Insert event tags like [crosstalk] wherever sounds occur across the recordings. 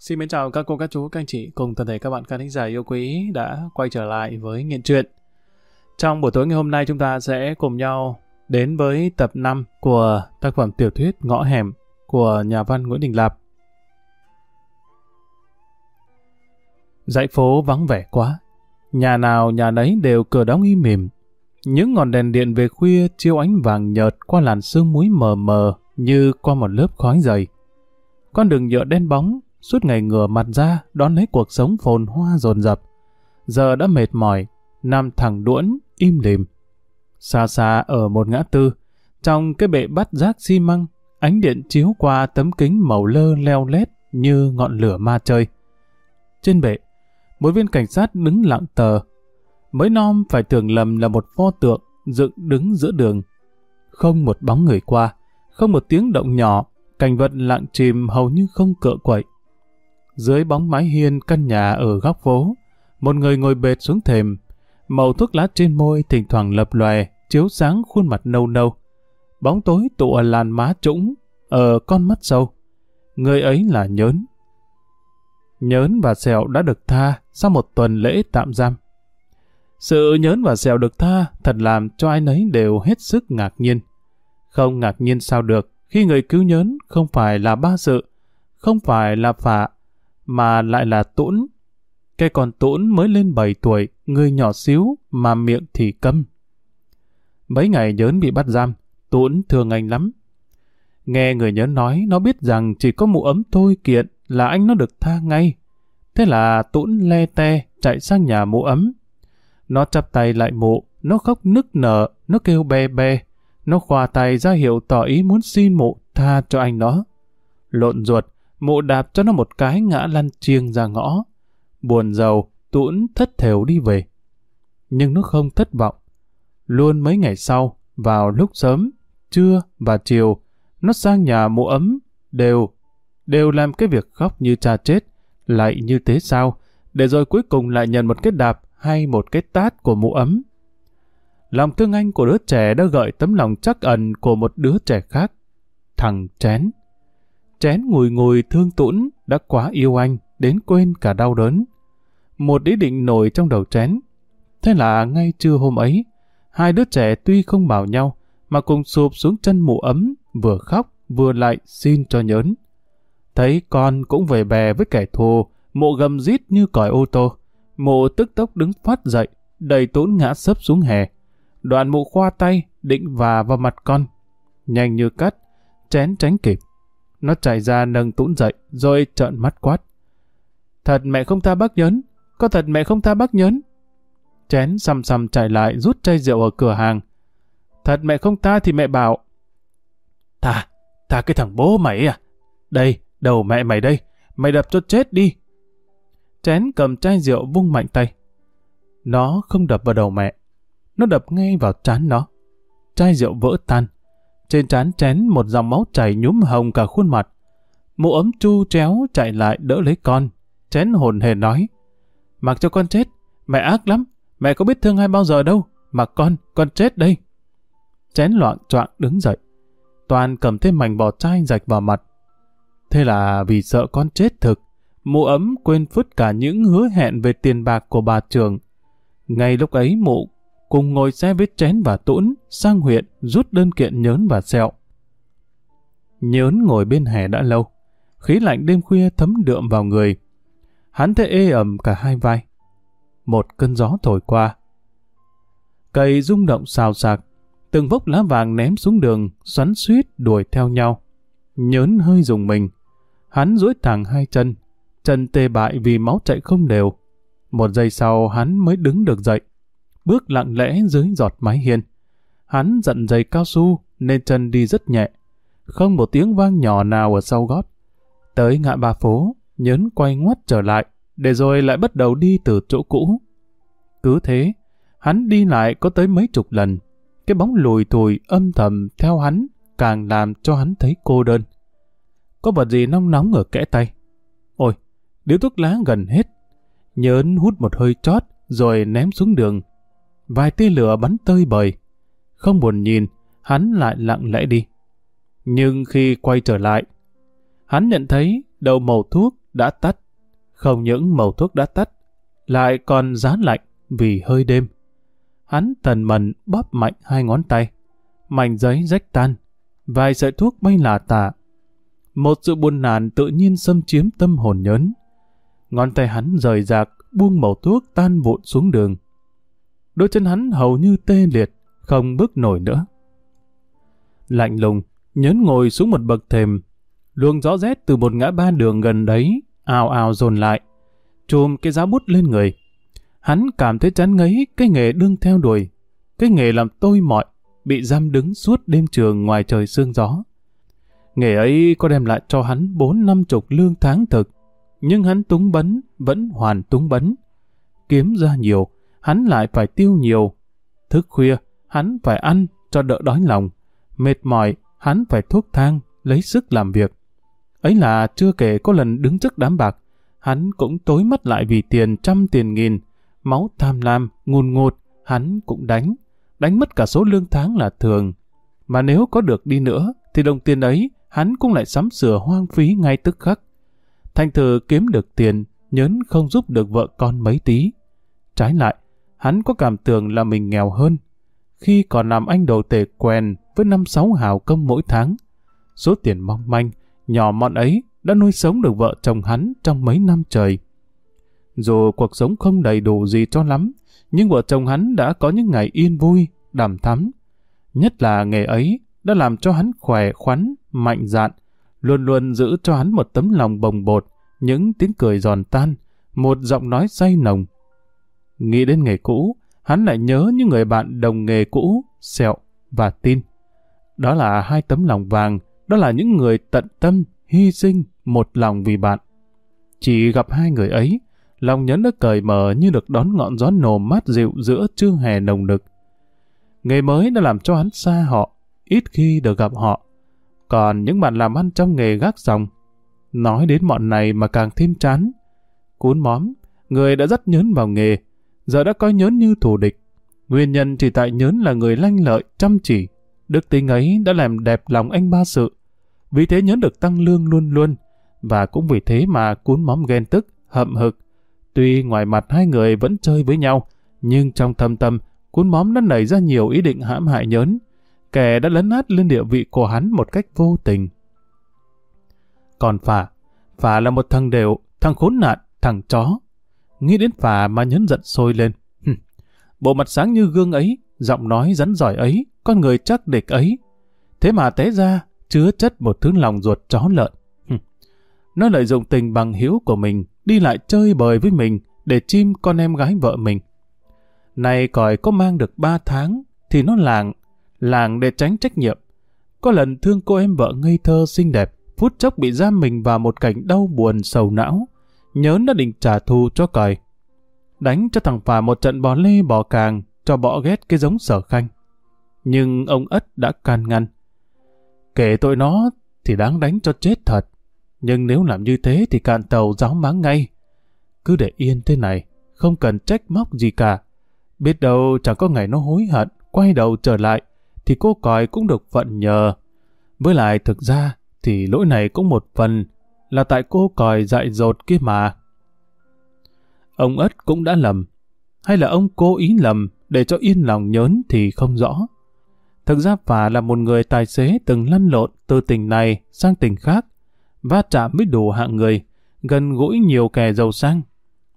Xin mến chào các cô, các chú, các anh chị cùng toàn thể các bạn khán thính giả yêu quý đã quay trở lại với Nghiện Truyện. Trong buổi tối ngày hôm nay chúng ta sẽ cùng nhau đến với tập 5 của tác phẩm tiểu thuyết Ngõ Hẻm của nhà văn Nguyễn Đình Lạp. Dãy phố vắng vẻ quá, nhà nào nhà nấy đều cửa đóng im mỉm. Những ngọn đèn điện về khuya chiếu ánh vàng nhợt qua làn sương muối mờ mờ như qua một lớp khói dày. Con đường nhựa đen bóng suốt ngày ngửa mặt ra đón lấy cuộc sống phồn hoa dồn dập. Giờ đã mệt mỏi, nằm thẳng đuỗn, im lìm. Xa xa ở một ngã tư, trong cái bệ bắt rác xi măng, ánh điện chiếu qua tấm kính màu lơ leo lét như ngọn lửa ma chơi. Trên bệ, một viên cảnh sát đứng lặng tờ. Mới nom phải tưởng lầm là một pho tượng dựng đứng giữa đường. Không một bóng người qua, không một tiếng động nhỏ, cảnh vật lặng chìm hầu như không cựa quậy. Dưới bóng mái hiên căn nhà ở góc phố, một người ngồi bệt xuống thềm, màu thuốc lá trên môi thỉnh thoảng lập lòe, chiếu sáng khuôn mặt nâu nâu. Bóng tối tụ ở làn má trũng, ở con mắt sâu. Người ấy là Nhớn. Nhớn và Sẹo đã được tha sau một tuần lễ tạm giam. Sự Nhớn và Sẹo được tha thật làm cho ai nấy đều hết sức ngạc nhiên. Không ngạc nhiên sao được khi người cứu Nhớn không phải là ba sự, không phải là phạ, mà lại là Tũn. Cái con Tũn mới lên 7 tuổi, người nhỏ xíu mà miệng thì câm. Mấy ngày nhớn bị bắt giam, Tũn thương anh lắm. Nghe người nhớn nói, nó biết rằng chỉ có mụ ấm thôi kiện là anh nó được tha ngay. Thế là Tũn le te chạy sang nhà mụ ấm. Nó chắp tay lại mụ, nó khóc nức nở, nó kêu be be. Nó khoa tay ra hiệu tỏ ý muốn xin mụ tha cho anh nó. Lộn ruột, mụ đạp cho nó một cái ngã lăn chiêng ra ngõ. Buồn giàu, tũn thất thểu đi về. Nhưng nó không thất vọng. Luôn mấy ngày sau, vào lúc sớm, trưa và chiều, nó sang nhà mụ ấm, đều, đều làm cái việc khóc như cha chết, lại như thế sao, để rồi cuối cùng lại nhận một cái đạp hay một cái tát của mụ ấm. Lòng thương anh của đứa trẻ đã gợi tấm lòng chắc ẩn của một đứa trẻ khác. Thằng chén. Chén ngùi ngùi thương tũn đã quá yêu anh, đến quên cả đau đớn. Một ý định nổi trong đầu chén. Thế là ngay trưa hôm ấy, hai đứa trẻ tuy không bảo nhau, mà cùng sụp xuống chân mụ ấm, vừa khóc, vừa lại xin cho nhớn. Thấy con cũng về bè với kẻ thù, mụ gầm rít như còi ô tô. Mụ tức tốc đứng phát dậy, đầy tốn ngã sấp xuống hè. Đoạn mụ khoa tay, định và vào mặt con. Nhanh như cắt, chén tránh kịp. Nó chạy ra nâng tũn dậy, rồi trợn mắt quát. Thật mẹ không tha bác nhấn, có thật mẹ không tha bác nhấn. Chén xăm xăm chạy lại rút chai rượu ở cửa hàng. Thật mẹ không tha thì mẹ bảo. Tha, tha cái thằng bố mày à? Đây, đầu mẹ mày đây, mày đập cho chết đi. Chén cầm chai rượu vung mạnh tay. Nó không đập vào đầu mẹ, nó đập ngay vào trán nó. Chai rượu vỡ tan, trên trán chén một dòng máu chảy nhúm hồng cả khuôn mặt. Mụ ấm chu chéo chạy lại đỡ lấy con. Chén hồn hề nói. Mặc cho con chết, mẹ ác lắm. Mẹ có biết thương ai bao giờ đâu. Mặc con, con chết đây. Chén loạn choạng đứng dậy. Toàn cầm thêm mảnh bò chai rạch vào mặt. Thế là vì sợ con chết thực, mụ ấm quên phứt cả những hứa hẹn về tiền bạc của bà trường. Ngay lúc ấy mụ cùng ngồi xe với chén và tũn sang huyện rút đơn kiện nhớn và sẹo. Nhớn ngồi bên hè đã lâu, khí lạnh đêm khuya thấm đượm vào người. Hắn thấy ê ẩm cả hai vai. Một cơn gió thổi qua. Cây rung động xào xạc, từng vốc lá vàng ném xuống đường, xoắn suýt đuổi theo nhau. Nhớn hơi dùng mình. Hắn duỗi thẳng hai chân, chân tê bại vì máu chạy không đều. Một giây sau hắn mới đứng được dậy bước lặng lẽ dưới giọt mái hiên. Hắn giận giày cao su nên chân đi rất nhẹ, không một tiếng vang nhỏ nào ở sau gót. Tới ngã ba phố, nhớn quay ngoắt trở lại, để rồi lại bắt đầu đi từ chỗ cũ. Cứ thế, hắn đi lại có tới mấy chục lần. Cái bóng lùi thùi âm thầm theo hắn càng làm cho hắn thấy cô đơn. Có vật gì nóng nóng ở kẽ tay. Ôi, điếu thuốc lá gần hết. Nhớn hút một hơi chót rồi ném xuống đường vài tia lửa bắn tơi bời. Không buồn nhìn, hắn lại lặng lẽ đi. Nhưng khi quay trở lại, hắn nhận thấy đầu màu thuốc đã tắt. Không những màu thuốc đã tắt, lại còn giá lạnh vì hơi đêm. Hắn tần mần bóp mạnh hai ngón tay. Mảnh giấy rách tan, vài sợi thuốc bay lả tả. Một sự buồn nản tự nhiên xâm chiếm tâm hồn nhớn. Ngón tay hắn rời rạc, buông màu thuốc tan vụn xuống đường. Đôi chân hắn hầu như tê liệt, không bước nổi nữa. Lạnh lùng, nhấn ngồi xuống một bậc thềm. Luồng gió rét từ một ngã ba đường gần đấy, ào ào dồn lại. Chùm cái giá bút lên người. Hắn cảm thấy chán ngấy cái nghề đương theo đuổi. Cái nghề làm tôi mọi, bị giam đứng suốt đêm trường ngoài trời sương gió. Nghề ấy có đem lại cho hắn bốn năm chục lương tháng thực, nhưng hắn túng bấn, vẫn hoàn túng bấn. Kiếm ra nhiều, hắn lại phải tiêu nhiều. Thức khuya, hắn phải ăn cho đỡ đói lòng. Mệt mỏi, hắn phải thuốc thang, lấy sức làm việc. Ấy là chưa kể có lần đứng trước đám bạc, hắn cũng tối mất lại vì tiền trăm tiền nghìn. Máu tham lam, ngùn ngột, hắn cũng đánh. Đánh mất cả số lương tháng là thường. Mà nếu có được đi nữa, thì đồng tiền ấy, hắn cũng lại sắm sửa hoang phí ngay tức khắc. Thành thử kiếm được tiền, nhớn không giúp được vợ con mấy tí. Trái lại, hắn có cảm tưởng là mình nghèo hơn. Khi còn làm anh đồ tể quèn với năm sáu hào công mỗi tháng, số tiền mong manh, nhỏ mọn ấy đã nuôi sống được vợ chồng hắn trong mấy năm trời. Dù cuộc sống không đầy đủ gì cho lắm, nhưng vợ chồng hắn đã có những ngày yên vui, đàm thắm. Nhất là nghề ấy đã làm cho hắn khỏe khoắn, mạnh dạn, luôn luôn giữ cho hắn một tấm lòng bồng bột, những tiếng cười giòn tan, một giọng nói say nồng. Nghĩ đến nghề cũ, hắn lại nhớ những người bạn đồng nghề cũ, sẹo và tin. Đó là hai tấm lòng vàng, đó là những người tận tâm, hy sinh, một lòng vì bạn. Chỉ gặp hai người ấy, lòng nhấn đã cởi mở như được đón ngọn gió nổ mát dịu giữa trưa hè nồng nực. Nghề mới đã làm cho hắn xa họ, ít khi được gặp họ. Còn những bạn làm ăn trong nghề gác dòng, nói đến bọn này mà càng thêm chán. Cún móm, người đã rất nhớn vào nghề, giờ đã coi nhớn như thù địch. Nguyên nhân chỉ tại nhớn là người lanh lợi, chăm chỉ. Đức tính ấy đã làm đẹp lòng anh ba sự. Vì thế nhớn được tăng lương luôn luôn, và cũng vì thế mà cuốn móm ghen tức, hậm hực. Tuy ngoài mặt hai người vẫn chơi với nhau, nhưng trong thâm tâm, cuốn móm đã nảy ra nhiều ý định hãm hại nhớn. Kẻ đã lấn át lên địa vị của hắn một cách vô tình. Còn phà, phà là một thằng đều, thằng khốn nạn, thằng chó. Nghĩ đến phà mà nhấn giận sôi lên. Bộ mặt sáng như gương ấy, giọng nói rắn giỏi ấy, con người chắc địch ấy. Thế mà té ra, chứa chất một thứ lòng ruột chó lợn. Nó lợi dụng tình bằng hữu của mình, đi lại chơi bời với mình, để chim con em gái vợ mình. Này còi có mang được ba tháng, thì nó làng, làng để tránh trách nhiệm. Có lần thương cô em vợ ngây thơ xinh đẹp, phút chốc bị giam mình vào một cảnh đau buồn sầu não. Nhớn đã định trả thù cho còi. Đánh cho thằng Phà một trận bò lê bò càng, cho bỏ ghét cái giống sở khanh. Nhưng ông ất đã can ngăn. Kể tội nó thì đáng đánh cho chết thật. Nhưng nếu làm như thế thì cạn tàu giáo máng ngay. Cứ để yên thế này, không cần trách móc gì cả. Biết đâu chẳng có ngày nó hối hận, quay đầu trở lại, thì cô còi cũng được phận nhờ. Với lại thực ra, thì lỗi này cũng một phần là tại cô còi dại dột kia mà. Ông ất cũng đã lầm, hay là ông cố ý lầm để cho yên lòng nhớn thì không rõ. Thực ra Phà là một người tài xế từng lăn lộn từ tỉnh này sang tỉnh khác, va chạm với đủ hạng người, gần gũi nhiều kẻ giàu sang.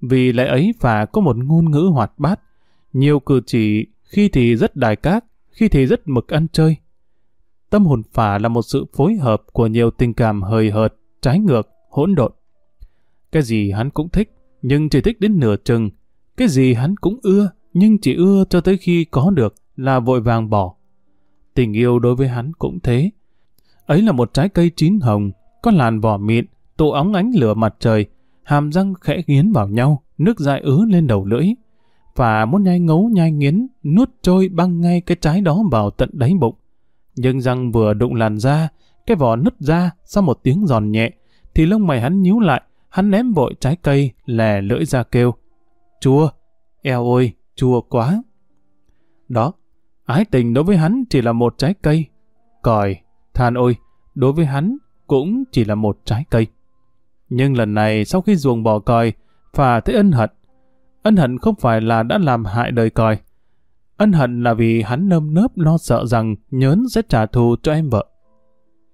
Vì lẽ ấy Phà có một ngôn ngữ hoạt bát, nhiều cử chỉ khi thì rất đài cát, khi thì rất mực ăn chơi. Tâm hồn Phà là một sự phối hợp của nhiều tình cảm hời hợt, trái ngược, hỗn độn. Cái gì hắn cũng thích, nhưng chỉ thích đến nửa chừng. Cái gì hắn cũng ưa, nhưng chỉ ưa cho tới khi có được là vội vàng bỏ. Tình yêu đối với hắn cũng thế. Ấy là một trái cây chín hồng, có làn vỏ mịn, tụ óng ánh lửa mặt trời, hàm răng khẽ nghiến vào nhau, nước dại ứ lên đầu lưỡi. Và muốn nhai ngấu nhai nghiến, nuốt trôi băng ngay cái trái đó vào tận đáy bụng. Nhưng răng vừa đụng làn da, cái vỏ nứt ra sau một tiếng giòn nhẹ, thì lông mày hắn nhíu lại, hắn ném vội trái cây, lè lưỡi ra kêu. Chua, eo ôi, chua quá. Đó, ái tình đối với hắn chỉ là một trái cây. Còi, than ôi, đối với hắn cũng chỉ là một trái cây. Nhưng lần này sau khi ruồng bỏ còi, phà thấy ân hận. Ân hận không phải là đã làm hại đời còi. Ân hận là vì hắn nơm nớp lo sợ rằng nhớn sẽ trả thù cho em vợ.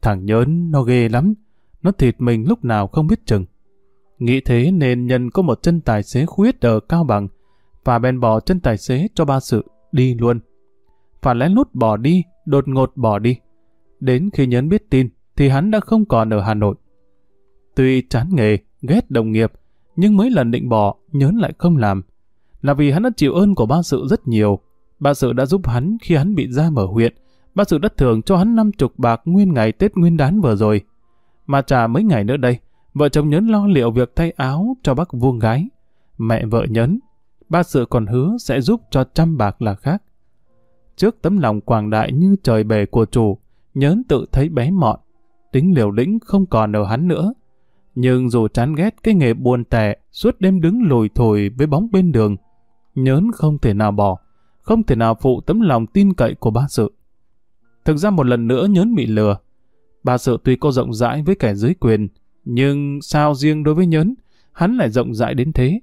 Thằng nhớn nó ghê lắm, nó thịt mình lúc nào không biết chừng. Nghĩ thế nên nhân có một chân tài xế khuyết ở Cao Bằng, và bèn bỏ chân tài xế cho ba sự, đi luôn. Và lén lút bỏ đi, đột ngột bỏ đi. Đến khi nhấn biết tin, thì hắn đã không còn ở Hà Nội. Tuy chán nghề, ghét đồng nghiệp, nhưng mấy lần định bỏ, nhớn lại không làm. Là vì hắn đã chịu ơn của ba sự rất nhiều. Ba sự đã giúp hắn khi hắn bị ra mở huyện. Ba sự đất thường cho hắn năm chục bạc nguyên ngày Tết Nguyên đán vừa rồi. Mà trả mấy ngày nữa đây, vợ chồng nhấn lo liệu việc thay áo cho bác vuông gái. Mẹ vợ nhấn, ba sự còn hứa sẽ giúp cho trăm bạc là khác. Trước tấm lòng quảng đại như trời bề của chủ, nhớn tự thấy bé mọn, tính liều lĩnh không còn ở hắn nữa. Nhưng dù chán ghét cái nghề buồn tẻ, suốt đêm đứng lùi thổi với bóng bên đường, nhớn không thể nào bỏ, không thể nào phụ tấm lòng tin cậy của ba sự. Thực ra một lần nữa nhớn bị lừa. Ba sợ tuy có rộng rãi với kẻ dưới quyền, nhưng sao riêng đối với nhớn, hắn lại rộng rãi đến thế.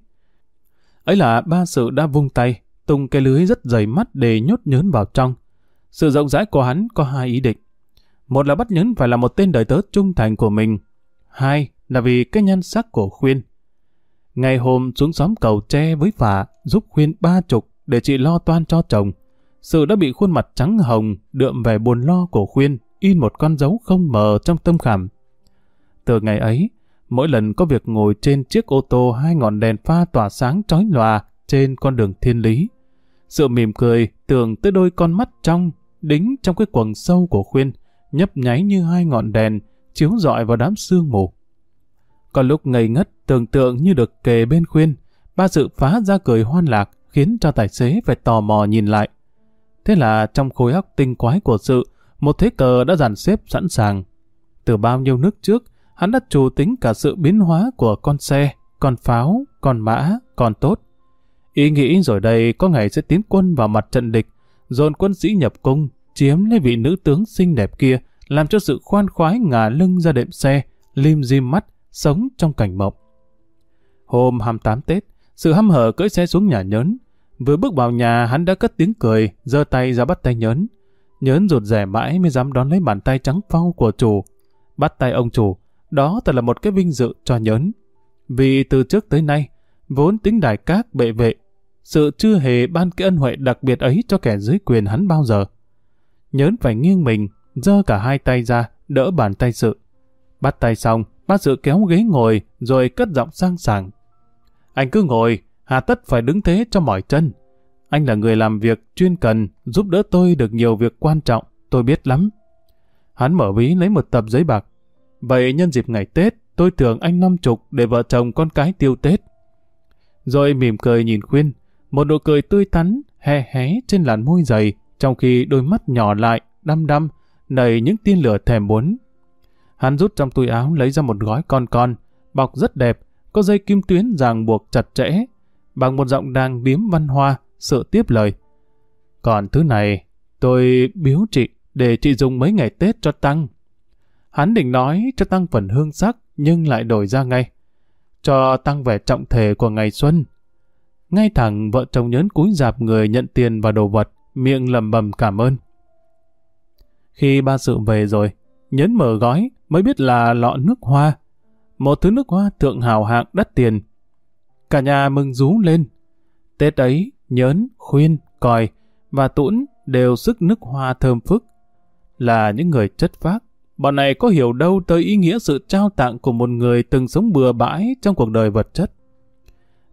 Ấy là ba sự đã vung tay, tung cái lưới rất dày mắt để nhốt nhớn vào trong. Sự rộng rãi của hắn có hai ý định. Một là bắt nhớn phải là một tên đời tớ trung thành của mình. Hai là vì cái nhan sắc của Khuyên. Ngày hôm xuống xóm cầu tre với phà giúp Khuyên ba chục để chị lo toan cho chồng. Sự đã bị khuôn mặt trắng hồng đượm về buồn lo của Khuyên in một con dấu không mờ trong tâm khảm. Từ ngày ấy, mỗi lần có việc ngồi trên chiếc ô tô hai ngọn đèn pha tỏa sáng chói lòa trên con đường thiên lý. Sự mỉm cười tưởng tới đôi con mắt trong, đính trong cái quần sâu của Khuyên, nhấp nháy như hai ngọn đèn, chiếu rọi vào đám sương mù. Còn lúc ngây ngất, tưởng tượng như được kề bên Khuyên, ba sự phá ra cười hoan lạc, khiến cho tài xế phải tò mò nhìn lại. Thế là trong khối óc tinh quái của sự, một thế cờ đã dàn xếp sẵn sàng. Từ bao nhiêu nước trước, hắn đã chủ tính cả sự biến hóa của con xe, con pháo, con mã, con tốt. Ý nghĩ rồi đây có ngày sẽ tiến quân vào mặt trận địch, dồn quân sĩ nhập cung, chiếm lấy vị nữ tướng xinh đẹp kia, làm cho sự khoan khoái ngả lưng ra đệm xe, lim dim mắt, sống trong cảnh mộng. Hôm 28 Tết, sự hăm hở cưỡi xe xuống nhà nhớn. Vừa bước vào nhà hắn đã cất tiếng cười, giơ tay ra bắt tay nhớn. Nhớn rụt rẻ mãi mới dám đón lấy bàn tay trắng phau của chủ. Bắt tay ông chủ, đó thật là một cái vinh dự cho nhớn. Vì từ trước tới nay, vốn tính đài các bệ vệ, sự chưa hề ban cái ân huệ đặc biệt ấy cho kẻ dưới quyền hắn bao giờ. Nhớn phải nghiêng mình, giơ cả hai tay ra, đỡ bàn tay sự. Bắt tay xong, bác sự kéo ghế ngồi, rồi cất giọng sang sảng. Anh cứ ngồi, hà tất phải đứng thế cho mỏi chân. Anh là người làm việc chuyên cần, giúp đỡ tôi được nhiều việc quan trọng, tôi biết lắm. Hắn mở ví lấy một tập giấy bạc. Vậy nhân dịp ngày Tết, tôi tưởng anh năm chục để vợ chồng con cái tiêu Tết. Rồi mỉm cười nhìn Khuyên, một nụ cười tươi tắn, hé hé trên làn môi dày, trong khi đôi mắt nhỏ lại, đăm đăm, đầy những tia lửa thèm muốn. Hắn rút trong túi áo lấy ra một gói con con, bọc rất đẹp, có dây kim tuyến ràng buộc chặt chẽ. Bằng một giọng đang điếm văn hoa, sợ tiếp lời. Còn thứ này, tôi biếu chị để chị dùng mấy ngày Tết cho Tăng. Hắn định nói cho Tăng phần hương sắc, nhưng lại đổi ra ngay. Cho Tăng vẻ trọng thể của ngày xuân. Ngay thẳng vợ chồng nhớn cúi dạp người nhận tiền và đồ vật, miệng lầm bầm cảm ơn. Khi ba sự về rồi, nhấn mở gói mới biết là lọ nước hoa. Một thứ nước hoa thượng hào hạng đắt tiền. Cả nhà mừng rú lên. Tết ấy, nhớn, khuyên, còi và tũn đều sức nước hoa thơm phức. Là những người chất phác, bọn này có hiểu đâu tới ý nghĩa sự trao tặng của một người từng sống bừa bãi trong cuộc đời vật chất.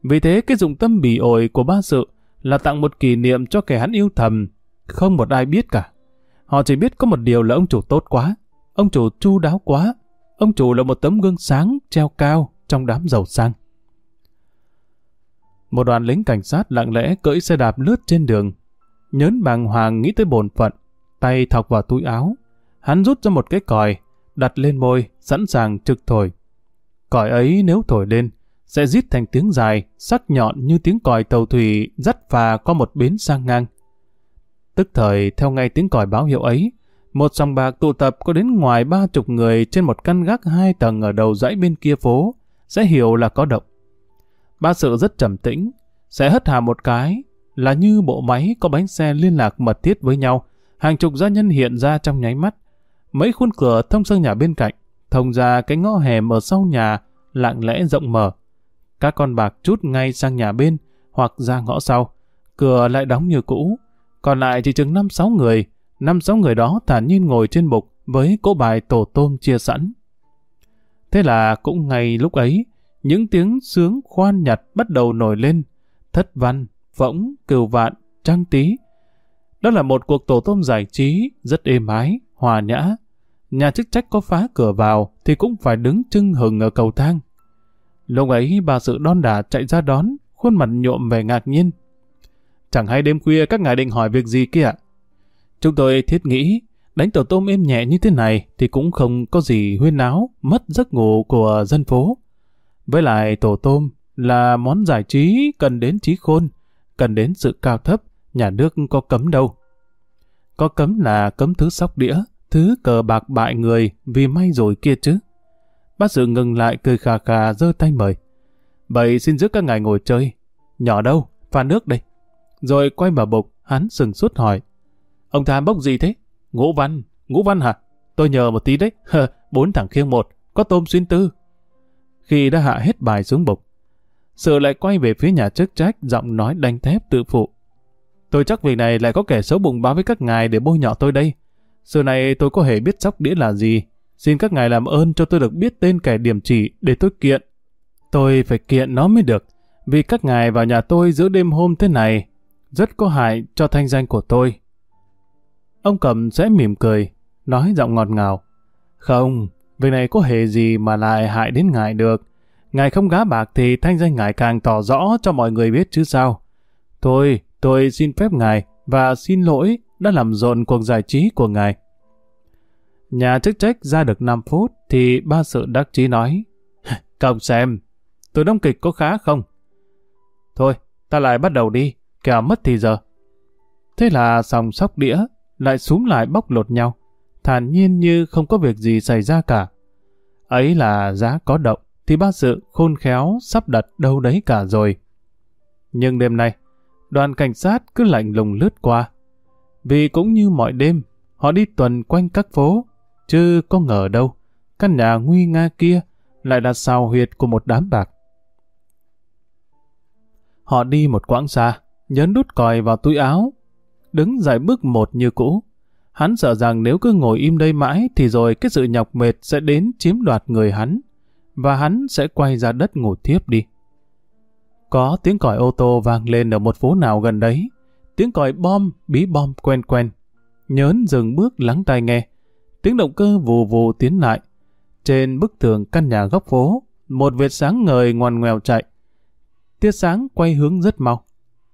Vì thế cái dụng tâm bỉ ổi của ba sự là tặng một kỷ niệm cho kẻ hắn yêu thầm, không một ai biết cả. Họ chỉ biết có một điều là ông chủ tốt quá, ông chủ chu đáo quá, ông chủ là một tấm gương sáng treo cao trong đám giàu sang. Một đoàn lính cảnh sát lặng lẽ cưỡi xe đạp lướt trên đường. Nhớn bàng hoàng nghĩ tới bổn phận, tay thọc vào túi áo. Hắn rút ra một cái còi, đặt lên môi, sẵn sàng trực thổi. Còi ấy nếu thổi lên, sẽ rít thành tiếng dài, sắc nhọn như tiếng còi tàu thủy dắt phà qua một bến sang ngang. Tức thời, theo ngay tiếng còi báo hiệu ấy, một sòng bạc tụ tập có đến ngoài ba chục người trên một căn gác hai tầng ở đầu dãy bên kia phố, sẽ hiểu là có động. Ba sự rất trầm tĩnh, sẽ hất hà một cái, là như bộ máy có bánh xe liên lạc mật thiết với nhau, hàng chục gia nhân hiện ra trong nháy mắt. Mấy khuôn cửa thông sang nhà bên cạnh, thông ra cái ngõ hẻm ở sau nhà, lặng lẽ rộng mở. Các con bạc chút ngay sang nhà bên, hoặc ra ngõ sau. Cửa lại đóng như cũ, còn lại chỉ chừng năm sáu người, năm sáu người đó thản nhiên ngồi trên bục với cỗ bài tổ tôm chia sẵn. Thế là cũng ngay lúc ấy, những tiếng sướng khoan nhặt bắt đầu nổi lên. Thất văn, võng, cừu vạn, trăng tí. Đó là một cuộc tổ tôm giải trí, rất êm ái, hòa nhã. Nhà chức trách có phá cửa vào thì cũng phải đứng trưng hừng ở cầu thang. Lúc ấy bà sự đon đả chạy ra đón, khuôn mặt nhộm về ngạc nhiên. Chẳng hay đêm khuya các ngài định hỏi việc gì kia ạ? Chúng tôi thiết nghĩ, đánh tổ tôm êm nhẹ như thế này thì cũng không có gì huyên náo, mất giấc ngủ của dân phố. Với lại tổ tôm là món giải trí cần đến trí khôn, cần đến sự cao thấp, nhà nước có cấm đâu. Có cấm là cấm thứ sóc đĩa, thứ cờ bạc bại người vì may rồi kia chứ. Bác sự ngừng lại cười khà khà giơ tay mời. Vậy xin giữ các ngài ngồi chơi. Nhỏ đâu? Pha nước đây. Rồi quay vào bục, hắn sừng suốt hỏi. Ông tham bốc gì thế? Ngũ văn. Ngũ văn hả? Tôi nhờ một tí đấy. [laughs] Bốn thằng khiêng một. Có tôm xuyên tư. Khi đã hạ hết bài xuống bục, sự lại quay về phía nhà chức trách giọng nói đanh thép tự phụ. Tôi chắc việc này lại có kẻ xấu bụng báo với các ngài để bôi nhọ tôi đây. Sự này tôi có hề biết sóc đĩa là gì. Xin các ngài làm ơn cho tôi được biết tên kẻ điểm chỉ để tôi kiện. Tôi phải kiện nó mới được. Vì các ngài vào nhà tôi giữa đêm hôm thế này rất có hại cho thanh danh của tôi. Ông cầm sẽ mỉm cười, nói giọng ngọt ngào. Không, việc này có hề gì mà lại hại đến ngài được. Ngài không gá bạc thì thanh danh ngài càng tỏ rõ cho mọi người biết chứ sao. Thôi, tôi xin phép ngài và xin lỗi đã làm rộn cuộc giải trí của ngài. Nhà chức trách ra được 5 phút thì ba sự đắc chí nói [laughs] Cộng xem, tôi đóng kịch có khá không? Thôi, ta lại bắt đầu đi, kẻo mất thì giờ. Thế là sòng sóc đĩa lại súm lại bóc lột nhau, thản nhiên như không có việc gì xảy ra cả. Ấy là giá có động, thì ba sự khôn khéo sắp đặt đâu đấy cả rồi. Nhưng đêm nay, đoàn cảnh sát cứ lạnh lùng lướt qua. Vì cũng như mọi đêm, họ đi tuần quanh các phố, chứ có ngờ đâu, căn nhà nguy nga kia lại là sao huyệt của một đám bạc. Họ đi một quãng xa, nhấn đút còi vào túi áo, đứng dậy bước một như cũ. Hắn sợ rằng nếu cứ ngồi im đây mãi thì rồi cái sự nhọc mệt sẽ đến chiếm đoạt người hắn, và hắn sẽ quay ra đất ngủ tiếp đi. Có tiếng còi ô tô vang lên ở một phố nào gần đấy, tiếng còi bom, bí bom quen quen. Nhớn dừng bước lắng tai nghe, tiếng động cơ vù vù tiến lại. Trên bức tường căn nhà góc phố, một vệt sáng ngời ngoằn ngoèo chạy. Tia sáng quay hướng rất mau.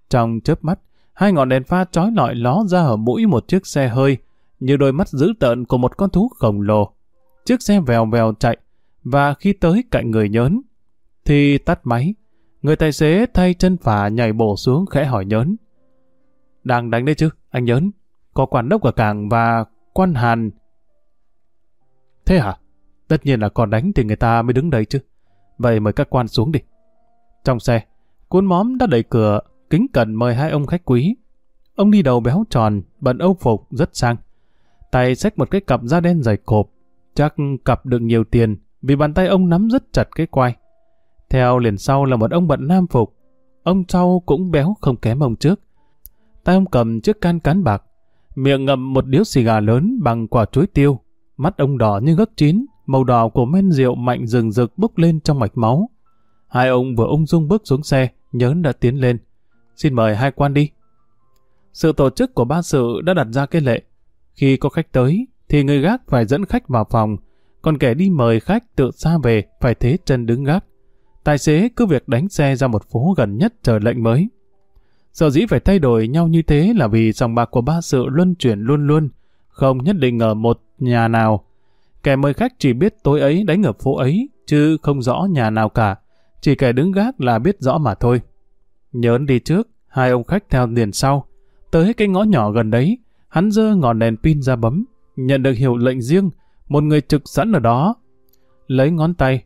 Trong chớp mắt, hai ngọn đèn pha trói lọi ló ra ở mũi một chiếc xe hơi, như đôi mắt dữ tợn của một con thú khổng lồ. Chiếc xe vèo vèo chạy, và khi tới cạnh người nhớn, thì tắt máy. Người tài xế thay chân phà nhảy bổ xuống khẽ hỏi nhớn. Đang đánh đấy chứ, anh nhớn. Có quản đốc ở cảng và quan hàn. Thế hả? Tất nhiên là còn đánh thì người ta mới đứng đây chứ. Vậy mời các quan xuống đi. Trong xe, cuốn móm đã đẩy cửa, kính cẩn mời hai ông khách quý. Ông đi đầu béo tròn, bận âu phục, rất sang. Tay xách một cái cặp da đen dày cộp. Chắc cặp được nhiều tiền, vì bàn tay ông nắm rất chặt cái quai. Theo liền sau là một ông bận nam phục. Ông sau cũng béo không kém ông trước. Tay ông cầm chiếc can cán bạc, miệng ngậm một điếu xì gà lớn bằng quả chuối tiêu. Mắt ông đỏ như gấc chín, màu đỏ của men rượu mạnh rừng rực bốc lên trong mạch máu. Hai ông vừa ung dung bước xuống xe, nhớn đã tiến lên. Xin mời hai quan đi. Sự tổ chức của ba sự đã đặt ra cái lệ. Khi có khách tới, thì người gác phải dẫn khách vào phòng, còn kẻ đi mời khách tự xa về phải thế chân đứng gác. Tài xế cứ việc đánh xe ra một phố gần nhất chờ lệnh mới. Sở dĩ phải thay đổi nhau như thế là vì dòng bạc của ba sự luân chuyển luôn luôn, không nhất định ở một nhà nào. Kẻ mời khách chỉ biết tối ấy đánh ở phố ấy, chứ không rõ nhà nào cả. Chỉ kẻ đứng gác là biết rõ mà thôi. Nhớn đi trước, hai ông khách theo liền sau. Tới cái ngõ nhỏ gần đấy, hắn dơ ngọn đèn pin ra bấm, nhận được hiệu lệnh riêng, một người trực sẵn ở đó. Lấy ngón tay,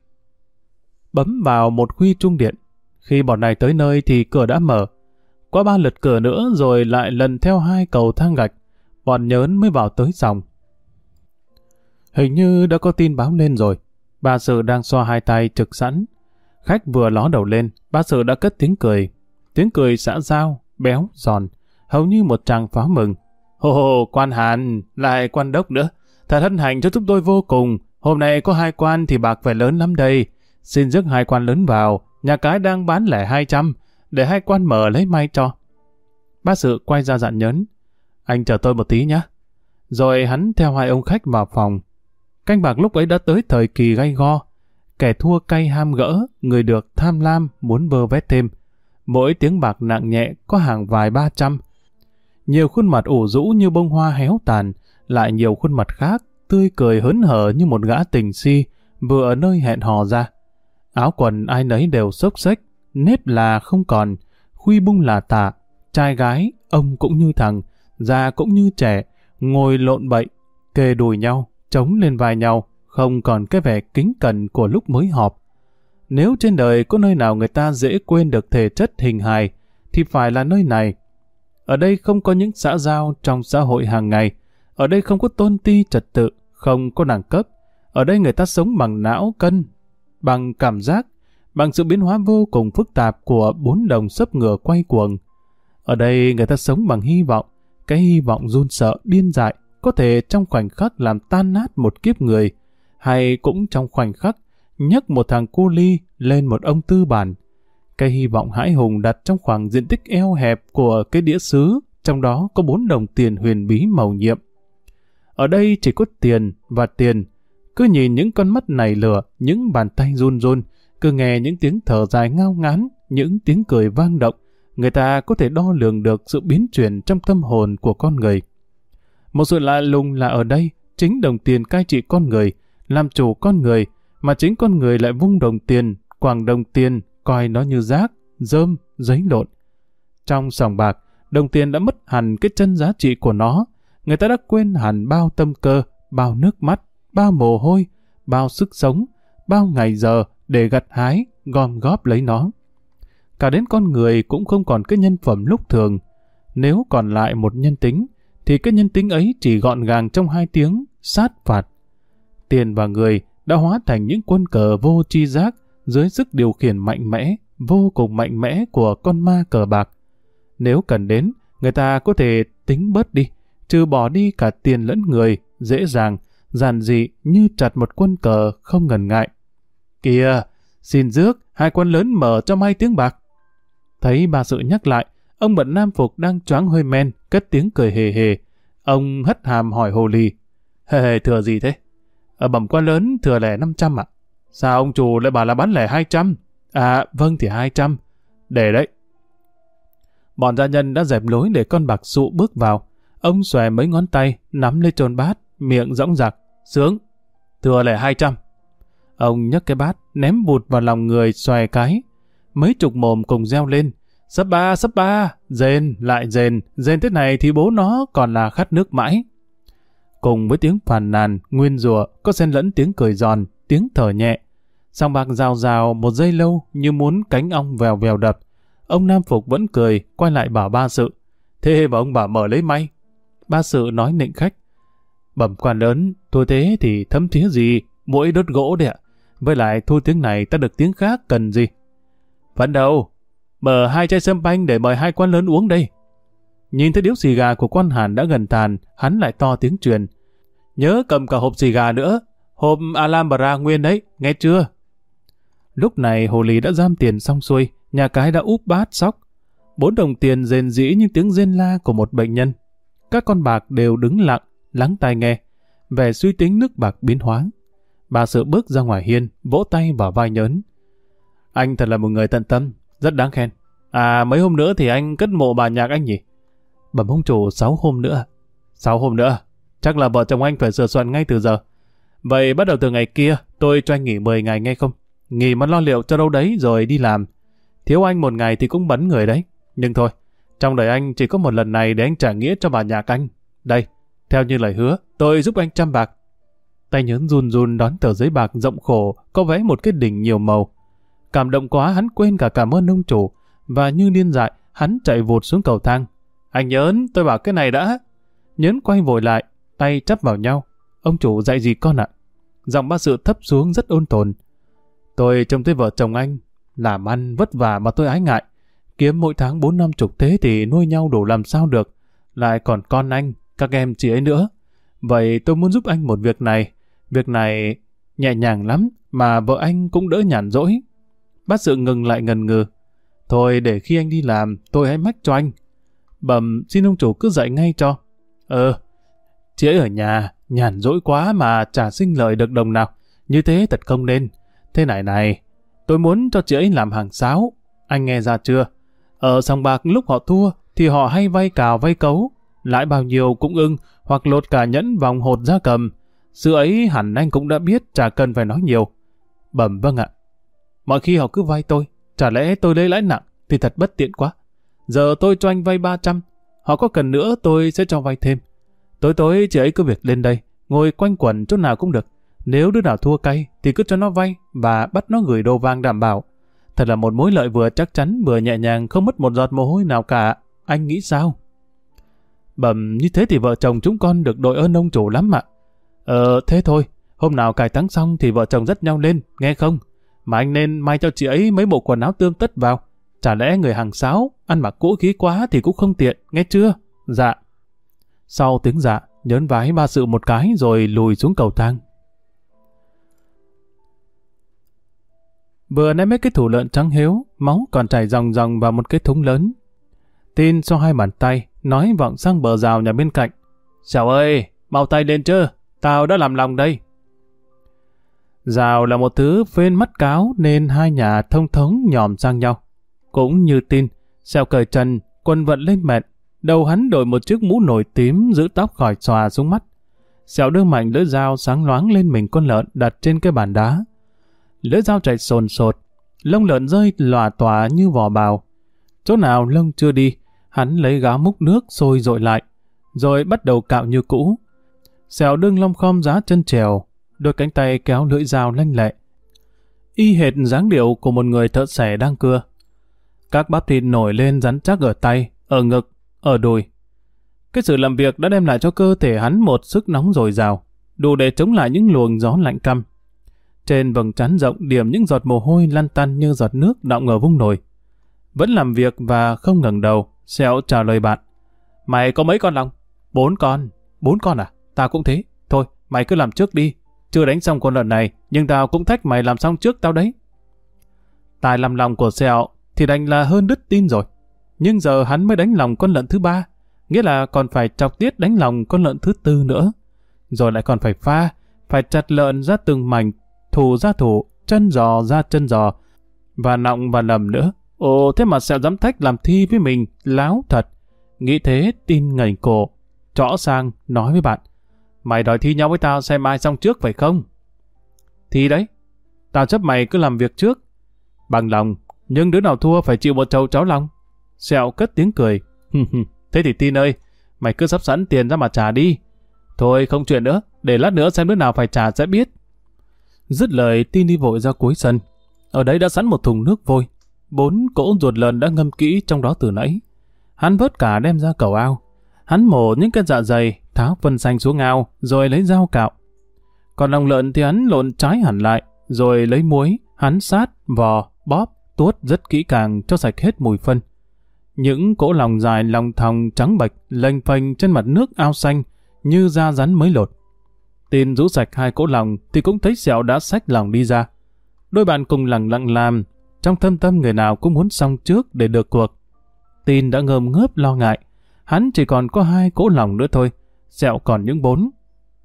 bấm vào một khuy trung điện. Khi bọn này tới nơi thì cửa đã mở. Qua ba lượt cửa nữa rồi lại lần theo hai cầu thang gạch, bọn nhớn mới vào tới phòng. Hình như đã có tin báo lên rồi. Bà sự đang xoa hai tay trực sẵn. Khách vừa ló đầu lên, bà sự đã cất tiếng cười. Tiếng cười xã giao, béo, giòn, hầu như một tràng pháo mừng. Hồ hồ, quan hàn, lại quan đốc nữa. Thật hân hạnh cho chúng tôi vô cùng. Hôm nay có hai quan thì bạc phải lớn lắm đây. Xin rước hai quan lớn vào, nhà cái đang bán lẻ 200, để hai quan mở lấy may cho. Bác sự quay ra dặn nhấn. Anh chờ tôi một tí nhé. Rồi hắn theo hai ông khách vào phòng. Canh bạc lúc ấy đã tới thời kỳ gay go. Kẻ thua cay ham gỡ, người được tham lam muốn bơ vét thêm. Mỗi tiếng bạc nặng nhẹ có hàng vài ba trăm. Nhiều khuôn mặt ủ rũ như bông hoa héo tàn, lại nhiều khuôn mặt khác, tươi cười hớn hở như một gã tình si, vừa ở nơi hẹn hò ra. Áo quần ai nấy đều xốc xếch, nếp là không còn, khuy bung là tạ, trai gái, ông cũng như thằng, già cũng như trẻ, ngồi lộn bậy, kề đùi nhau, chống lên vai nhau, không còn cái vẻ kính cẩn của lúc mới họp. Nếu trên đời có nơi nào người ta dễ quên được thể chất hình hài, thì phải là nơi này. Ở đây không có những xã giao trong xã hội hàng ngày, ở đây không có tôn ti trật tự, không có đẳng cấp. Ở đây người ta sống bằng não cân, bằng cảm giác, bằng sự biến hóa vô cùng phức tạp của bốn đồng sấp ngựa quay cuồng. Ở đây người ta sống bằng hy vọng, cái hy vọng run sợ, điên dại, có thể trong khoảnh khắc làm tan nát một kiếp người, hay cũng trong khoảnh khắc nhấc một thằng cu ly lên một ông tư bản. Cái hy vọng hãi hùng đặt trong khoảng diện tích eo hẹp của cái đĩa sứ, trong đó có bốn đồng tiền huyền bí màu nhiệm. Ở đây chỉ có tiền và tiền. Cứ nhìn những con mắt này lửa, những bàn tay run run, cứ nghe những tiếng thở dài ngao ngán, những tiếng cười vang động, người ta có thể đo lường được sự biến chuyển trong tâm hồn của con người. Một sự lạ lùng là ở đây, chính đồng tiền cai trị con người, làm chủ con người, mà chính con người lại vung đồng tiền, quàng đồng tiền, coi nó như rác, rơm, giấy lộn. Trong sòng bạc, đồng tiền đã mất hẳn cái chân giá trị của nó, người ta đã quên hẳn bao tâm cơ, bao nước mắt, bao mồ hôi, bao sức sống, bao ngày giờ để gặt hái, gom góp lấy nó. Cả đến con người cũng không còn cái nhân phẩm lúc thường. Nếu còn lại một nhân tính, thì cái nhân tính ấy chỉ gọn gàng trong hai tiếng sát phạt. Tiền và người đã hóa thành những quân cờ vô tri giác dưới sức điều khiển mạnh mẽ, vô cùng mạnh mẽ của con ma cờ bạc. Nếu cần đến, người ta có thể tính bớt đi, trừ bỏ đi cả tiền lẫn người, dễ dàng, giản dị như chặt một quân cờ không ngần ngại. Kìa, xin rước, hai quân lớn mở cho mai tiếng bạc. Thấy bà sự nhắc lại, ông bận nam phục đang choáng hơi men, cất tiếng cười hề hề. Ông hất hàm hỏi hồ ly. Hề hề thừa gì thế? Ở bẩm quan lớn thừa lẻ 500 ạ. Sao ông chủ lại bảo là bán lẻ 200? À, vâng thì 200. Để đấy. Bọn gia nhân đã dẹp lối để con bạc sụ bước vào. Ông xòe mấy ngón tay, nắm lấy trồn bát, miệng rõng rạc. Sướng. Thừa lẻ 200. Ông nhấc cái bát, ném bụt vào lòng người xòe cái. Mấy chục mồm cùng reo lên. Sắp ba, sắp ba, dền lại dền dền thế này thì bố nó còn là khát nước mãi. Cùng với tiếng phàn nàn, nguyên rùa, có xen lẫn tiếng cười giòn, tiếng thở nhẹ. Sòng bạc rào rào một giây lâu như muốn cánh ong vèo vèo đập. Ông Nam Phục vẫn cười, quay lại bảo ba sự. Thế mà ông bảo mở lấy may. Ba sự nói nịnh khách. Bẩm quan lớn, thôi thế thì thấm thía gì, mỗi đốt gỗ đấy ạ. Với lại thôi tiếng này ta được tiếng khác cần gì. Phấn đâu, mở hai chai sâm banh để mời hai quan lớn uống đây. Nhìn thấy điếu xì gà của quan hàn đã gần tàn, hắn lại to tiếng truyền. Nhớ cầm cả hộp xì gà nữa, hộp Alhambra nguyên đấy, nghe chưa? Lúc này hồ lý đã giam tiền xong xuôi, nhà cái đã úp bát sóc. Bốn đồng tiền rền rĩ như tiếng rên la của một bệnh nhân. Các con bạc đều đứng lặng, lắng tai nghe. Vẻ suy tính nước bạc biến hóa. Bà sự bước ra ngoài hiên, vỗ tay vào vai nhớn. Anh thật là một người tận tâm, rất đáng khen. À, mấy hôm nữa thì anh cất mộ bà nhạc anh nhỉ? Bẩm ông chủ 6 hôm nữa. 6 hôm nữa? Chắc là vợ chồng anh phải sửa soạn ngay từ giờ. Vậy bắt đầu từ ngày kia, tôi cho anh nghỉ 10 ngày nghe không? Nghỉ mà lo liệu cho đâu đấy rồi đi làm. Thiếu anh một ngày thì cũng bấn người đấy. Nhưng thôi, trong đời anh chỉ có một lần này để anh trả nghĩa cho bà nhà canh Đây, theo như lời hứa, tôi giúp anh trăm bạc. Tay nhớn run run đón tờ giấy bạc rộng khổ, có vẽ một cái đỉnh nhiều màu. Cảm động quá hắn quên cả cảm ơn ông chủ, và như điên dại, hắn chạy vụt xuống cầu thang. Anh Nhớn, tôi bảo cái này đã. Nhớn quay vội lại, tay chắp vào nhau. Ông chủ dạy gì con ạ? Giọng ba sự thấp xuống rất ôn tồn. Tôi trông thấy vợ chồng anh, làm ăn vất vả mà tôi ái ngại. Kiếm mỗi tháng bốn năm chục thế thì nuôi nhau đủ làm sao được. Lại còn con anh, các em chị ấy nữa. Vậy tôi muốn giúp anh một việc này. Việc này nhẹ nhàng lắm, mà vợ anh cũng đỡ nhàn rỗi. Bác sự ngừng lại ngần ngừ. Thôi để khi anh đi làm, tôi hãy mách cho anh. Bẩm xin ông chủ cứ dạy ngay cho. Ờ, chị ấy ở nhà, nhàn rỗi quá mà chả sinh lợi được đồng nào. Như thế thật không nên. Thế này này, tôi muốn cho chị ấy làm hàng sáo. Anh nghe ra chưa? Ở sòng bạc lúc họ thua thì họ hay vay cào vay cấu. Lãi bao nhiêu cũng ưng hoặc lột cả nhẫn vòng hột ra cầm. Sự ấy hẳn anh cũng đã biết chả cần phải nói nhiều. Bẩm vâng ạ. Mọi khi họ cứ vay tôi, chả lẽ tôi lấy lãi nặng thì thật bất tiện quá. Giờ tôi cho anh vay 300, họ có cần nữa tôi sẽ cho vay thêm. Tối tối chị ấy cứ việc lên đây, ngồi quanh quẩn chỗ nào cũng được. Nếu đứa nào thua cay thì cứ cho nó vay và bắt nó gửi đồ vàng đảm bảo. Thật là một mối lợi vừa chắc chắn vừa nhẹ nhàng không mất một giọt mồ hôi nào cả. Anh nghĩ sao? Bẩm như thế thì vợ chồng chúng con được đội ơn ông chủ lắm ạ. Ờ thế thôi, hôm nào cài táng xong thì vợ chồng dắt nhau lên, nghe không? Mà anh nên may cho chị ấy mấy bộ quần áo tươm tất vào. Chả lẽ người hàng sáo, ăn mặc cũ khí quá thì cũng không tiện, nghe chưa? Dạ. Sau tiếng dạ, nhớn vái ba sự một cái rồi lùi xuống cầu thang. Vừa ném mấy cái thủ lợn trắng hiếu, máu còn chảy ròng ròng vào một cái thúng lớn. Tin so hai bàn tay, nói vọng sang bờ rào nhà bên cạnh. Chào ơi, mau tay lên chưa? Tao đã làm lòng đây. Rào là một thứ phên mắt cáo nên hai nhà thông thống nhòm sang nhau. Cũng như tin, xeo cởi trần, quân vận lên mệt. Đầu hắn đội một chiếc mũ nổi tím giữ tóc khỏi xòa xuống mắt. Xẹo đưa mạnh lưỡi dao sáng loáng lên mình con lợn đặt trên cái bàn đá. Lưỡi dao chạy sồn sột, lông lợn rơi lòa tòa như vỏ bào. Chỗ nào lông chưa đi, hắn lấy gáo múc nước sôi dội lại, rồi bắt đầu cạo như cũ. Xèo đương lông khom giá chân trèo, đôi cánh tay kéo lưỡi dao lanh lẹ. Y hệt dáng điệu của một người thợ xẻ đang cưa. Các bắp thịt nổi lên rắn chắc ở tay, ở ngực, ở đùi. Cái sự làm việc đã đem lại cho cơ thể hắn một sức nóng dồi dào, đủ để chống lại những luồng gió lạnh căm. Trên vầng trán rộng điểm những giọt mồ hôi lăn tăn như giọt nước đọng ở vung nồi. Vẫn làm việc và không ngẩng đầu, Sẹo trả lời bạn. Mày có mấy con lòng? Bốn con. Bốn con à? Tao cũng thế. Thôi, mày cứ làm trước đi. Chưa đánh xong con lợn này, nhưng tao cũng thách mày làm xong trước tao đấy. Tài làm lòng của Sẹo thì đành là hơn đứt tin rồi. Nhưng giờ hắn mới đánh lòng con lợn thứ ba, nghĩa là còn phải chọc tiết đánh lòng con lợn thứ tư nữa. Rồi lại còn phải pha, phải chặt lợn ra từng mảnh, thủ ra thủ, chân giò ra chân giò, và nọng và lầm nữa. Ồ, thế mà sẹo dám thách làm thi với mình, láo thật. Nghĩ thế, tin ngẩng cổ, trõ sang, nói với bạn. Mày đòi thi nhau với tao xem ai xong trước phải không? Thi đấy, tao chấp mày cứ làm việc trước. Bằng lòng, nhưng đứa nào thua phải chịu một trầu cháo lòng. Sẹo cất tiếng cười. thế thì tin ơi, mày cứ sắp sẵn tiền ra mà trả đi. Thôi không chuyện nữa, để lát nữa xem đứa nào phải trả sẽ biết. Dứt lời tin đi vội ra cuối sân. Ở đấy đã sẵn một thùng nước vôi. Bốn cỗ ruột lợn đã ngâm kỹ trong đó từ nãy. Hắn vớt cả đem ra cầu ao. Hắn mổ những cái dạ dày, tháo phân xanh xuống ao, rồi lấy dao cạo. Còn lòng lợn thì hắn lộn trái hẳn lại, rồi lấy muối, hắn sát, vò, bóp, tuốt rất kỹ càng cho sạch hết mùi phân. Những cỗ lòng dài lòng thòng trắng bạch lênh phênh trên mặt nước ao xanh như da rắn mới lột. Tin rũ sạch hai cỗ lòng thì cũng thấy sẹo đã xách lòng đi ra. Đôi bạn cùng lặng lặng làm, trong thâm tâm người nào cũng muốn xong trước để được cuộc. Tin đã ngơm ngớp lo ngại, hắn chỉ còn có hai cỗ lòng nữa thôi, sẹo còn những bốn.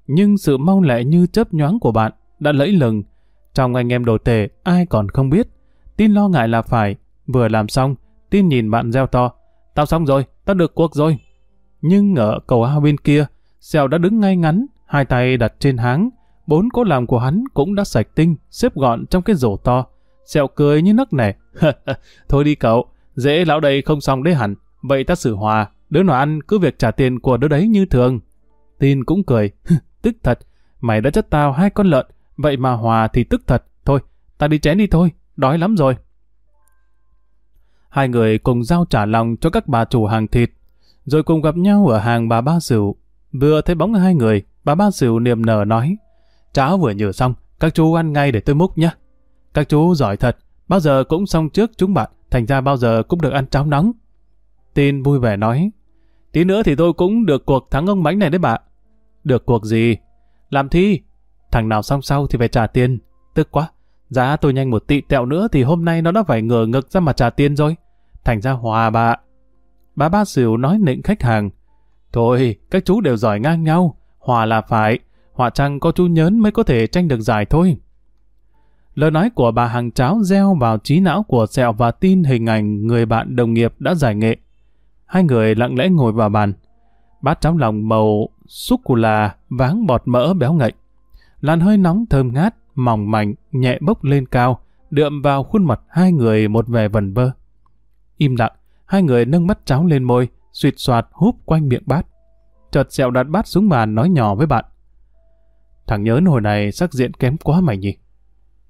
Nhưng sự mau lẹ như chớp nhoáng của bạn đã lẫy lừng. Trong anh em đồ tề, ai còn không biết. Tin lo ngại là phải, vừa làm xong, tin nhìn bạn reo to. Tao xong rồi, tao được cuộc rồi. Nhưng ở cầu ao bên kia, sẹo đã đứng ngay ngắn, hai tay đặt trên háng. Bốn cỗ làm của hắn cũng đã sạch tinh, xếp gọn trong cái rổ to. Sẹo cười như nấc nẻ. [laughs] Thôi đi cậu, dễ lão đây không xong đấy hẳn. Vậy ta xử hòa, đứa nào ăn cứ việc trả tiền của đứa đấy như thường. Tin cũng cười. [laughs] tức thật, mày đã chất tao hai con lợn, vậy mà hòa thì tức thật. Thôi, ta đi chén đi thôi, đói lắm rồi. Hai người cùng giao trả lòng cho các bà chủ hàng thịt, rồi cùng gặp nhau ở hàng bà Ba Sửu. Vừa thấy bóng hai người, bà Ba Sửu niềm nở nói, cháo vừa nhử xong, các chú ăn ngay để tôi múc nhé. Các chú giỏi thật, bao giờ cũng xong trước chúng bạn, thành ra bao giờ cũng được ăn cháo nóng. Tin vui vẻ nói, tí nữa thì tôi cũng được cuộc thắng ông bánh này đấy bà. Được cuộc gì? Làm thi. Thằng nào xong sau thì phải trả tiền. Tức quá. Giá tôi nhanh một tị tẹo nữa thì hôm nay nó đã phải ngửa ngực ra mà trả tiền rồi. Thành ra hòa bà. Bà ba xỉu nói nịnh khách hàng. Thôi, các chú đều giỏi ngang nhau. Hòa là phải. Hòa chăng có chú nhớn mới có thể tranh được giải thôi. Lời nói của bà hàng cháo gieo vào trí não của sẹo và tin hình ảnh người bạn đồng nghiệp đã giải nghệ. Hai người lặng lẽ ngồi vào bàn. Bát cháo lòng màu sô-cô-la váng bọt mỡ béo ngậy. Làn hơi nóng thơm ngát, mỏng mảnh, nhẹ bốc lên cao, đượm vào khuôn mặt hai người một vẻ vần vơ. Im lặng, hai người nâng mắt cháo lên môi, suyệt soạt húp quanh miệng bát. Chợt sẹo đặt bát xuống bàn nói nhỏ với bạn. Thằng nhớn hồi này sắc diện kém quá mày nhỉ.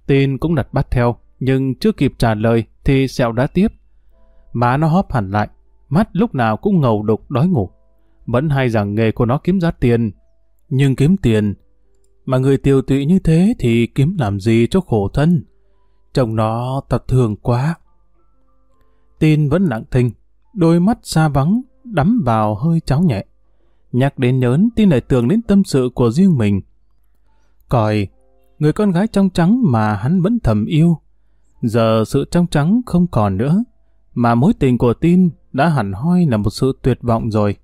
Tin cũng đặt bát theo, nhưng chưa kịp trả lời thì sẹo đã tiếp. Má nó hóp hẳn lại, mắt lúc nào cũng ngầu đục đói ngủ. Vẫn hay rằng nghề của nó kiếm ra tiền. Nhưng kiếm tiền, mà người tiêu tụy như thế thì kiếm làm gì cho khổ thân. Chồng nó tật thường quá. Tin vẫn lặng thinh, đôi mắt xa vắng, đắm vào hơi cháo nhẹ. Nhắc đến nhớn, tin lại tưởng đến tâm sự của riêng mình. Còi, người con gái trong trắng mà hắn vẫn thầm yêu. Giờ sự trong trắng không còn nữa, mà mối tình của tin đã hẳn hoi là một sự tuyệt vọng rồi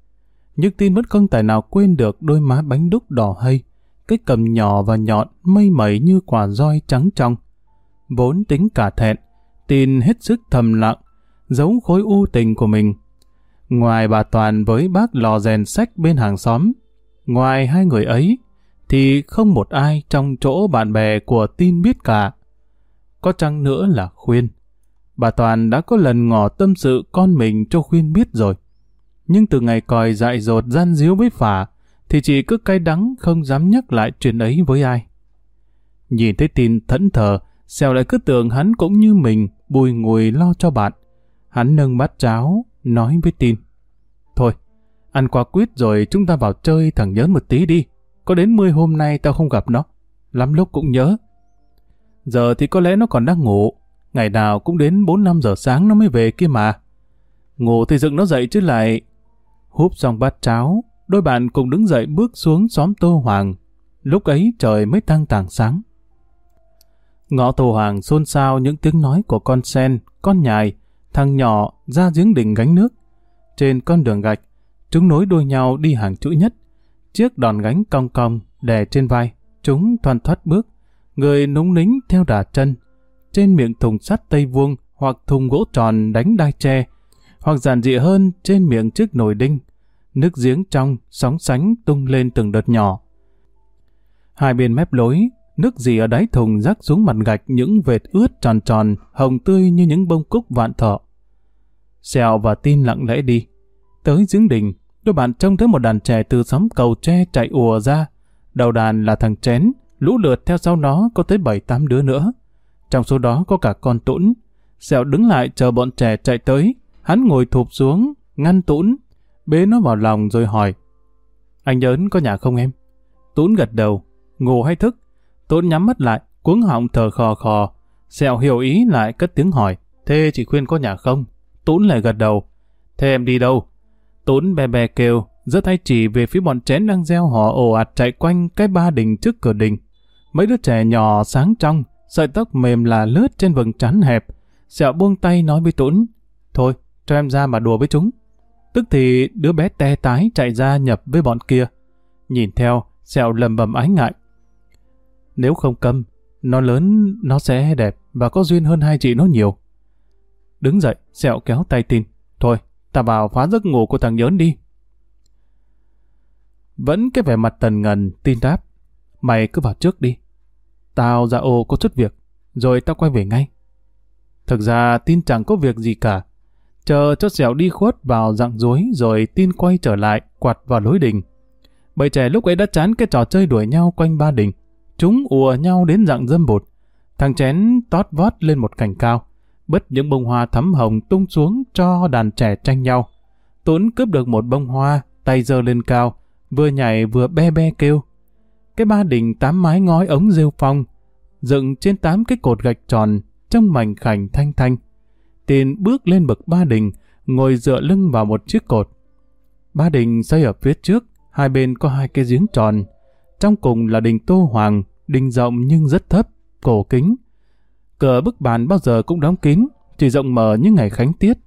nhưng tin vẫn không tài nào quên được đôi má bánh đúc đỏ hay, cái cầm nhỏ và nhọn mây mẩy như quả roi trắng trong. Vốn tính cả thẹn, tin hết sức thầm lặng, giấu khối u tình của mình. Ngoài bà Toàn với bác lò rèn sách bên hàng xóm, ngoài hai người ấy, thì không một ai trong chỗ bạn bè của tin biết cả. Có chăng nữa là khuyên. Bà Toàn đã có lần ngỏ tâm sự con mình cho khuyên biết rồi nhưng từ ngày còi dại dột gian díu với phả, thì chị cứ cay đắng không dám nhắc lại chuyện ấy với ai. Nhìn thấy tin thẫn thờ, xèo lại cứ tưởng hắn cũng như mình, bùi ngùi lo cho bạn. Hắn nâng bát cháo, nói với tin. Thôi, ăn qua quyết rồi chúng ta vào chơi thằng nhớ một tí đi. Có đến 10 hôm nay tao không gặp nó. Lắm lúc cũng nhớ. Giờ thì có lẽ nó còn đang ngủ. Ngày nào cũng đến 4-5 giờ sáng nó mới về kia mà. Ngủ thì dựng nó dậy chứ lại Húp xong bát cháo, đôi bạn cùng đứng dậy bước xuống xóm Tô Hoàng. Lúc ấy trời mới tăng tảng sáng. Ngõ Tô Hoàng xôn xao những tiếng nói của con sen, con nhài, thằng nhỏ ra giếng đỉnh gánh nước. Trên con đường gạch, chúng nối đuôi nhau đi hàng chữ nhất. Chiếc đòn gánh cong cong đè trên vai, chúng thoăn thoắt bước, người núng nính theo đà chân. Trên miệng thùng sắt tây vuông hoặc thùng gỗ tròn đánh đai tre, hoặc giản dị hơn trên miệng chiếc nồi đinh. Nước giếng trong, sóng sánh tung lên từng đợt nhỏ. Hai bên mép lối, nước gì ở đáy thùng rắc xuống mặt gạch những vệt ướt tròn tròn, hồng tươi như những bông cúc vạn thọ. Sẹo và tin lặng lẽ đi. Tới giếng đình, đôi bạn trông thấy một đàn trẻ từ xóm cầu tre chạy ùa ra. Đầu đàn là thằng chén, lũ lượt theo sau nó có tới bảy tám đứa nữa. Trong số đó có cả con tũn. Sẹo đứng lại chờ bọn trẻ chạy tới, Hắn ngồi thụp xuống, ngăn Tũn, bế nó vào lòng rồi hỏi. Anh nhớn có nhà không em? Tũn gật đầu, ngủ hay thức? Tũn nhắm mắt lại, cuống họng thở khò khò. Sẹo hiểu ý lại cất tiếng hỏi. Thế chị khuyên có nhà không? Tún lại gật đầu. Thế em đi đâu? Tún bè bè kêu, giơ tay chỉ về phía bọn chén đang gieo họ ồ ạt chạy quanh cái ba đình trước cửa đình. Mấy đứa trẻ nhỏ sáng trong, sợi tóc mềm là lướt trên vầng trán hẹp. Sẹo buông tay nói với Tún, Thôi, cho em ra mà đùa với chúng. Tức thì đứa bé te tái chạy ra nhập với bọn kia. Nhìn theo, sẹo lầm bầm ái ngại. Nếu không câm, nó lớn nó sẽ đẹp và có duyên hơn hai chị nó nhiều. Đứng dậy, sẹo kéo tay tin. Thôi, ta vào phá giấc ngủ của thằng nhớn đi. Vẫn cái vẻ mặt tần ngần, tin đáp. Mày cứ vào trước đi. Tao ra ô có chút việc, rồi tao quay về ngay. Thực ra tin chẳng có việc gì cả, chờ cho sẹo đi khuất vào dạng dối rồi tin quay trở lại quạt vào lối đình. Bầy trẻ lúc ấy đã chán cái trò chơi đuổi nhau quanh ba đình. Chúng ùa nhau đến dạng dâm bột. Thằng chén tót vót lên một cành cao, bứt những bông hoa thắm hồng tung xuống cho đàn trẻ tranh nhau. Tuấn cướp được một bông hoa, tay giơ lên cao, vừa nhảy vừa be be kêu. Cái ba đình tám mái ngói ống rêu phong, dựng trên tám cái cột gạch tròn, trong mảnh khảnh thanh thanh. Tiền bước lên bậc ba đình, ngồi dựa lưng vào một chiếc cột. Ba đình xây ở phía trước, hai bên có hai cái giếng tròn. Trong cùng là đình Tô Hoàng, đình rộng nhưng rất thấp, cổ kính. Cửa bức bàn bao giờ cũng đóng kín, chỉ rộng mở như ngày khánh tiết.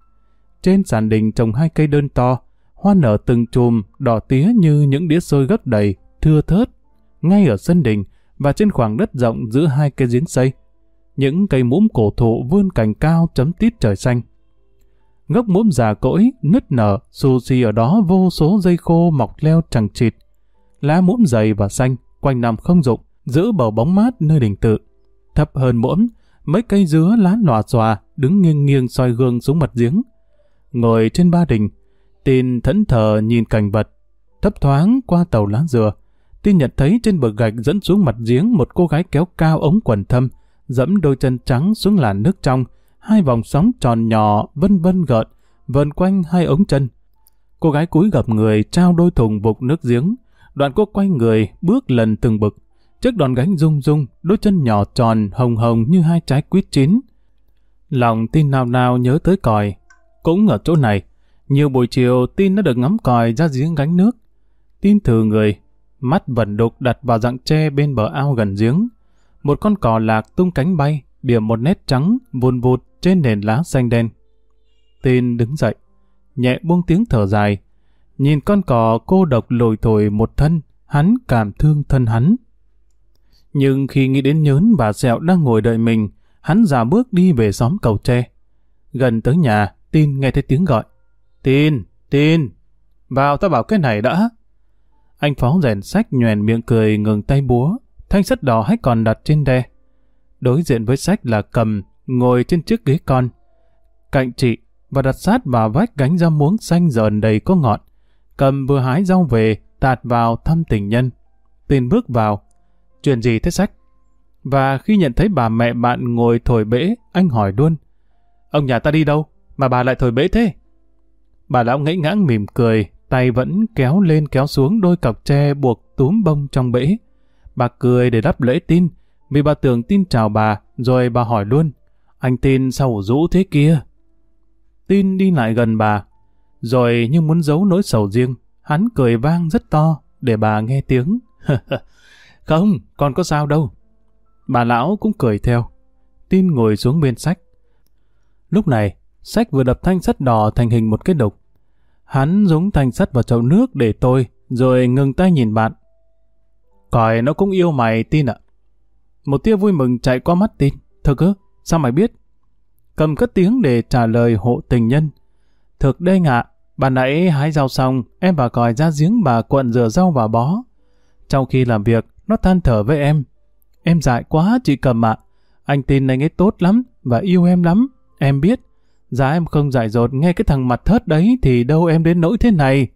Trên sàn đình trồng hai cây đơn to, hoa nở từng chùm, đỏ tía như những đĩa xôi gấp đầy, thưa thớt. Ngay ở sân đình và trên khoảng đất rộng giữa hai cây giếng xây, những cây mũm cổ thụ vươn cành cao chấm tít trời xanh. Gốc mũm già cỗi, nứt nở, xù xì ở đó vô số dây khô mọc leo chẳng chịt. Lá mũm dày và xanh, quanh năm không rụng, giữ bầu bóng mát nơi đình tự. Thấp hơn mũm, mấy cây dứa lá lòa xòa, đứng nghiêng nghiêng soi gương xuống mặt giếng. Ngồi trên ba đình, tin thẫn thờ nhìn cảnh vật, thấp thoáng qua tàu lá dừa. Tin nhận thấy trên bờ gạch dẫn xuống mặt giếng một cô gái kéo cao ống quần thâm, dẫm đôi chân trắng xuống làn nước trong, hai vòng sóng tròn nhỏ vân vân gợn, vần quanh hai ống chân. Cô gái cúi gập người trao đôi thùng vục nước giếng, đoạn cô quay người bước lần từng bực. Chiếc đòn gánh rung rung, đôi chân nhỏ tròn hồng hồng như hai trái quýt chín. Lòng tin nào nào nhớ tới còi. Cũng ở chỗ này, nhiều buổi chiều tin đã được ngắm còi ra giếng gánh nước. Tin thử người, mắt vẩn đục đặt vào dạng tre bên bờ ao gần giếng. Một con cò lạc tung cánh bay, điểm một nét trắng vùn vụt trên nền lá xanh đen. Tin đứng dậy, nhẹ buông tiếng thở dài. Nhìn con cò cô độc lồi thổi một thân, hắn cảm thương thân hắn. Nhưng khi nghĩ đến nhớn bà sẹo đang ngồi đợi mình, hắn giả bước đi về xóm cầu tre. Gần tới nhà, tin nghe thấy tiếng gọi. Tin, tin, vào ta bảo cái này đã. Anh phó rèn sách nhoèn miệng cười ngừng tay búa, thanh sắt đỏ hay còn đặt trên đe. Đối diện với sách là cầm, ngồi trên chiếc ghế con. Cạnh chị, và đặt sát vào vách gánh rau muống xanh dờn đầy có ngọt. Cầm vừa hái rau về, tạt vào thăm tình nhân. tin bước vào. Chuyện gì thế sách? Và khi nhận thấy bà mẹ bạn ngồi thổi bể, anh hỏi luôn. Ông nhà ta đi đâu? Mà bà lại thổi bể thế? Bà lão ngẫy ngãng mỉm cười, tay vẫn kéo lên kéo xuống đôi cọc tre buộc túm bông trong bể. Bà cười để đáp lễ tin, vì bà tưởng tin chào bà, rồi bà hỏi luôn. Anh tin sao rũ thế kia? Tin đi lại gần bà, rồi như muốn giấu nỗi sầu riêng, hắn cười vang rất to để bà nghe tiếng. [laughs] Không, con có sao đâu. Bà lão cũng cười theo. Tin ngồi xuống bên sách. Lúc này, sách vừa đập thanh sắt đỏ thành hình một cái đục. Hắn dúng thanh sắt vào chậu nước để tôi, rồi ngừng tay nhìn bạn. Còi nó cũng yêu mày, tin ạ. Một tia vui mừng chạy qua mắt tin. Thật ư? Sao mày biết? Cầm cất tiếng để trả lời hộ tình nhân. Thực đây ngạ, bà nãy hái rau xong, em bà còi ra giếng bà quận rửa rau và bó. Trong khi làm việc, nó than thở với em. Em dại quá chị cầm ạ. Anh tin anh ấy tốt lắm và yêu em lắm. Em biết. Giá em không dại dột nghe cái thằng mặt thớt đấy thì đâu em đến nỗi thế này.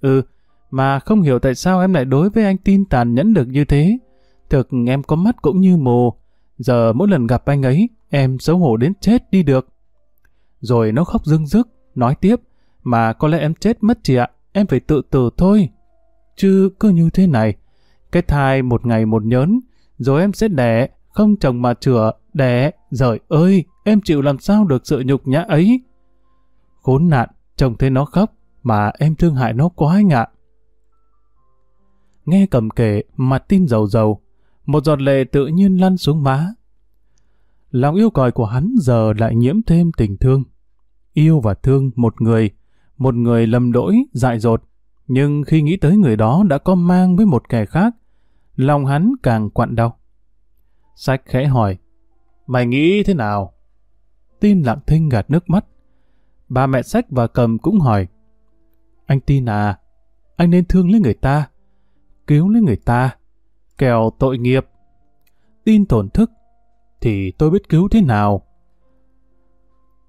Ừ, mà không hiểu tại sao em lại đối với anh tin tàn nhẫn được như thế. Thực em có mắt cũng như mù. Giờ mỗi lần gặp anh ấy, em xấu hổ đến chết đi được. Rồi nó khóc rưng rức, nói tiếp, mà có lẽ em chết mất chị ạ, em phải tự tử thôi. Chứ cứ như thế này, cái thai một ngày một nhớn, rồi em sẽ đẻ, không chồng mà chữa, đẻ, giời ơi, em chịu làm sao được sự nhục nhã ấy. Khốn nạn, chồng thấy nó khóc, mà em thương hại nó quá anh ạ. Nghe cầm kể, mặt tin dầu dầu, một giọt lệ tự nhiên lăn xuống má. Lòng yêu còi của hắn giờ lại nhiễm thêm tình thương. Yêu và thương một người, một người lầm lỗi, dại dột. Nhưng khi nghĩ tới người đó đã có mang với một kẻ khác, lòng hắn càng quặn đau. Sách khẽ hỏi, mày nghĩ thế nào? Tin lặng thinh gạt nước mắt. Bà mẹ sách và cầm cũng hỏi, anh tin à, anh nên thương lấy người ta, cứu lấy người ta, kèo tội nghiệp. Tin tổn thức, thì tôi biết cứu thế nào.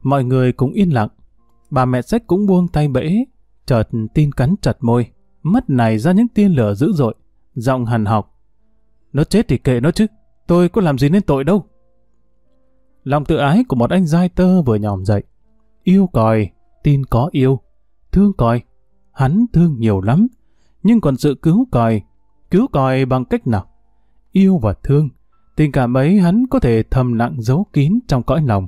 Mọi người cũng yên lặng. Bà mẹ sách cũng buông tay bể, chợt tin cắn chặt môi, mắt này ra những tia lửa dữ dội, giọng hằn học. Nó chết thì kệ nó chứ, tôi có làm gì nên tội đâu. lòng tự ái của một anh giai tơ vừa nhòm dậy. Yêu còi, tin có yêu, thương còi, hắn thương nhiều lắm, nhưng còn sự cứu còi, cứu còi bằng cách nào? Yêu và thương, tình cảm ấy hắn có thể thầm lặng giấu kín trong cõi lòng.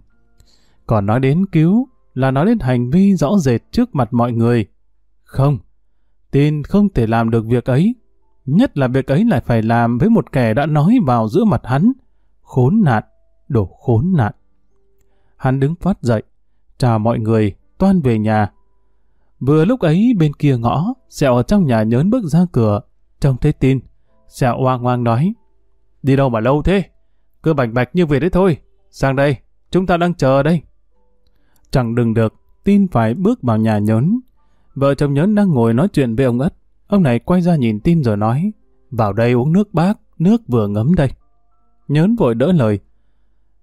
Còn nói đến cứu là nói đến hành vi rõ rệt trước mặt mọi người. Không, tin không thể làm được việc ấy. Nhất là việc ấy lại phải làm với một kẻ đã nói vào giữa mặt hắn. Khốn nạn, đổ khốn nạn. Hắn đứng phát dậy, chào mọi người, toan về nhà. Vừa lúc ấy bên kia ngõ, Sẹo ở trong nhà nhớn bước ra cửa, trông thấy tin. Sẹo oang oang nói, đi đâu mà lâu thế? Cứ bạch bạch như vậy đấy thôi. Sang đây, chúng ta đang chờ đây. Chẳng đừng được, tin phải bước vào nhà nhớn. Vợ chồng nhớn đang ngồi nói chuyện với ông ất. Ông này quay ra nhìn tin rồi nói, vào đây uống nước bác, nước vừa ngấm đây. Nhớn vội đỡ lời.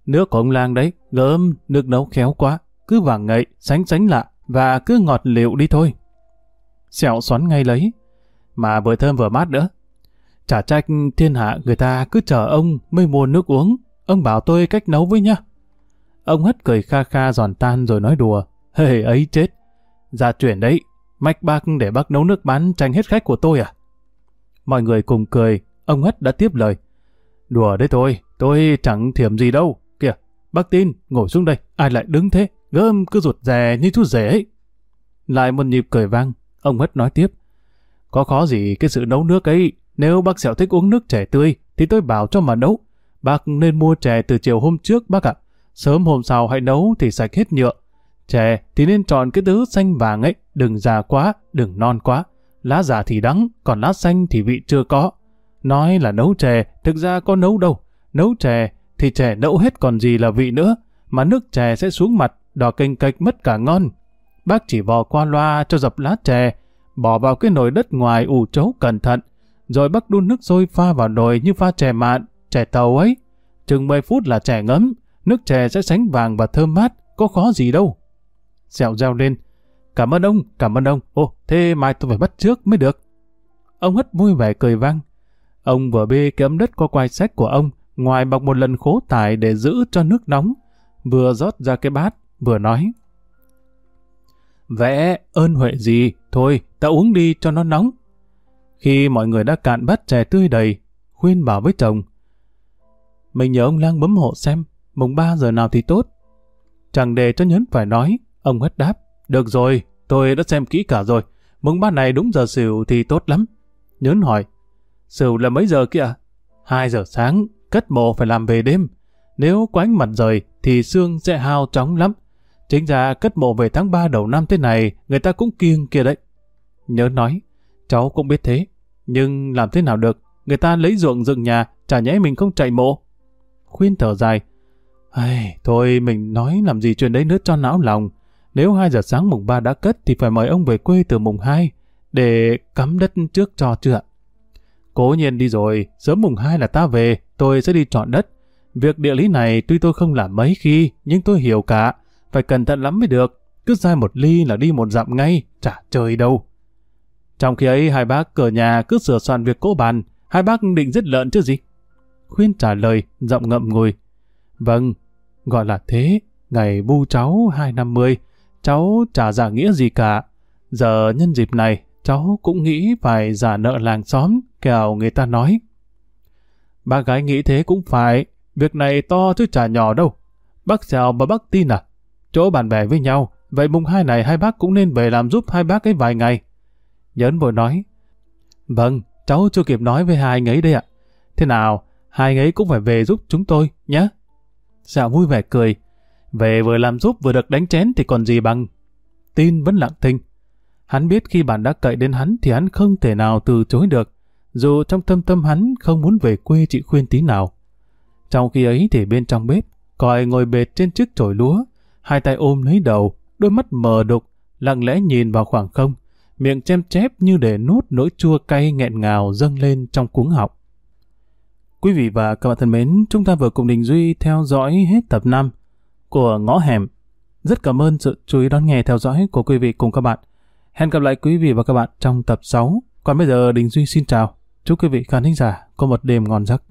Nước của ông lang đấy, gớm, nước nấu khéo quá, cứ vàng ngậy, sánh sánh lạ, và cứ ngọt liệu đi thôi. Sẹo xoắn ngay lấy, mà vừa thơm vừa mát nữa. Chả trách thiên hạ người ta cứ chờ ông mới mua nước uống, ông bảo tôi cách nấu với nhá. Ông hất cười kha kha giòn tan rồi nói đùa, hề ấy chết. Ra chuyển đấy, mách bác để bác nấu nước bán tranh hết khách của tôi à? Mọi người cùng cười, ông hất đã tiếp lời. Đùa đấy thôi, tôi chẳng thiểm gì đâu. Kìa, bác tin, ngồi xuống đây, ai lại đứng thế? Gơm cứ rụt rè như chú rể ấy. Lại một nhịp cười vang, ông hất nói tiếp. Có khó gì cái sự nấu nước ấy, nếu bác Sẹo thích uống nước chè tươi, thì tôi bảo cho mà nấu. Bác nên mua chè từ chiều hôm trước bác ạ. Sớm hôm sau hãy nấu thì sạch hết nhựa. Chè thì nên chọn cái thứ xanh vàng ấy, đừng già quá, đừng non quá. Lá già thì đắng, còn lá xanh thì vị chưa có. Nói là nấu chè, thực ra có nấu đâu. Nấu chè thì chè nấu hết còn gì là vị nữa, mà nước chè sẽ xuống mặt, đỏ kênh cạch mất cả ngon. Bác chỉ vò qua loa cho dập lá chè, bỏ vào cái nồi đất ngoài ủ chấu cẩn thận, rồi bác đun nước sôi pha vào nồi như pha chè mạn, chè tàu ấy. Chừng 10 phút là chè ngấm, nước chè sẽ sánh vàng và thơm mát, có khó gì đâu. Dẹo reo lên, cảm ơn ông, cảm ơn ông, ô, thế mai tôi phải bắt trước mới được. Ông hất vui vẻ cười vang. Ông vừa bê cái ấm đất qua quai sách của ông, ngoài bọc một lần khố tải để giữ cho nước nóng, vừa rót ra cái bát, vừa nói. Vẽ, ơn huệ gì, thôi, ta uống đi cho nó nóng. Khi mọi người đã cạn bát chè tươi đầy, khuyên bảo với chồng. Mình nhờ ông lang bấm hộ xem, mùng 3 giờ nào thì tốt. Chẳng để cho nhấn phải nói, ông hất đáp. Được rồi, tôi đã xem kỹ cả rồi. Mùng 3 này đúng giờ xỉu thì tốt lắm. Nhớn hỏi, xỉu là mấy giờ kìa? hai giờ sáng, cất mộ phải làm về đêm. Nếu quánh mặt rời thì xương sẽ hao chóng lắm. Chính ra cất mộ về tháng 3 đầu năm thế này, người ta cũng kiêng kia đấy. Nhớ nói, cháu cũng biết thế. Nhưng làm thế nào được, người ta lấy ruộng dựng nhà, chả nhẽ mình không chạy mộ. Khuyên thở dài, Ai, thôi mình nói làm gì chuyện đấy nữa cho não lòng. Nếu 2 giờ sáng mùng 3 đã cất thì phải mời ông về quê từ mùng 2 để cắm đất trước cho chưa Cố nhiên đi rồi, sớm mùng 2 là ta về, tôi sẽ đi chọn đất. Việc địa lý này tuy tôi không làm mấy khi, nhưng tôi hiểu cả. Phải cẩn thận lắm mới được. Cứ sai một ly là đi một dặm ngay, chả chơi đâu. Trong khi ấy hai bác cửa nhà cứ sửa soạn việc cố bàn, hai bác định giết lợn chứ gì? Khuyên trả lời, giọng ngậm ngùi. Vâng, gọi là thế, ngày bu cháu hai năm mươi, cháu chả giả nghĩa gì cả. Giờ nhân dịp này, cháu cũng nghĩ phải giả nợ làng xóm, kẻo người ta nói. Bác gái nghĩ thế cũng phải, việc này to chứ chả nhỏ đâu. Bác xèo mà bác tin à? Chỗ bạn bè với nhau, vậy mùng hai này hai bác cũng nên về làm giúp hai bác ấy vài ngày. Nhấn vội nói, vâng, cháu chưa kịp nói với hai anh ấy đây ạ. Thế nào, hai anh ấy cũng phải về giúp chúng tôi, nhé. Dạ vui vẻ cười, về vừa làm giúp vừa được đánh chén thì còn gì bằng. Tin vẫn lặng thinh. Hắn biết khi bạn đã cậy đến hắn thì hắn không thể nào từ chối được, dù trong tâm tâm hắn không muốn về quê chị khuyên tí nào. Trong khi ấy thì bên trong bếp, còi ngồi bệt trên chiếc chổi lúa, hai tay ôm lấy đầu, đôi mắt mờ đục, lặng lẽ nhìn vào khoảng không, miệng chem chép như để nuốt nỗi chua cay nghẹn ngào dâng lên trong cuống họng. Quý vị và các bạn thân mến, chúng ta vừa cùng Đình Duy theo dõi hết tập 5 của Ngõ Hẻm. Rất cảm ơn sự chú ý đón nghe theo dõi của quý vị cùng các bạn. Hẹn gặp lại quý vị và các bạn trong tập 6. Còn bây giờ Đình Duy xin chào. Chúc quý vị khán thính giả có một đêm ngon giấc.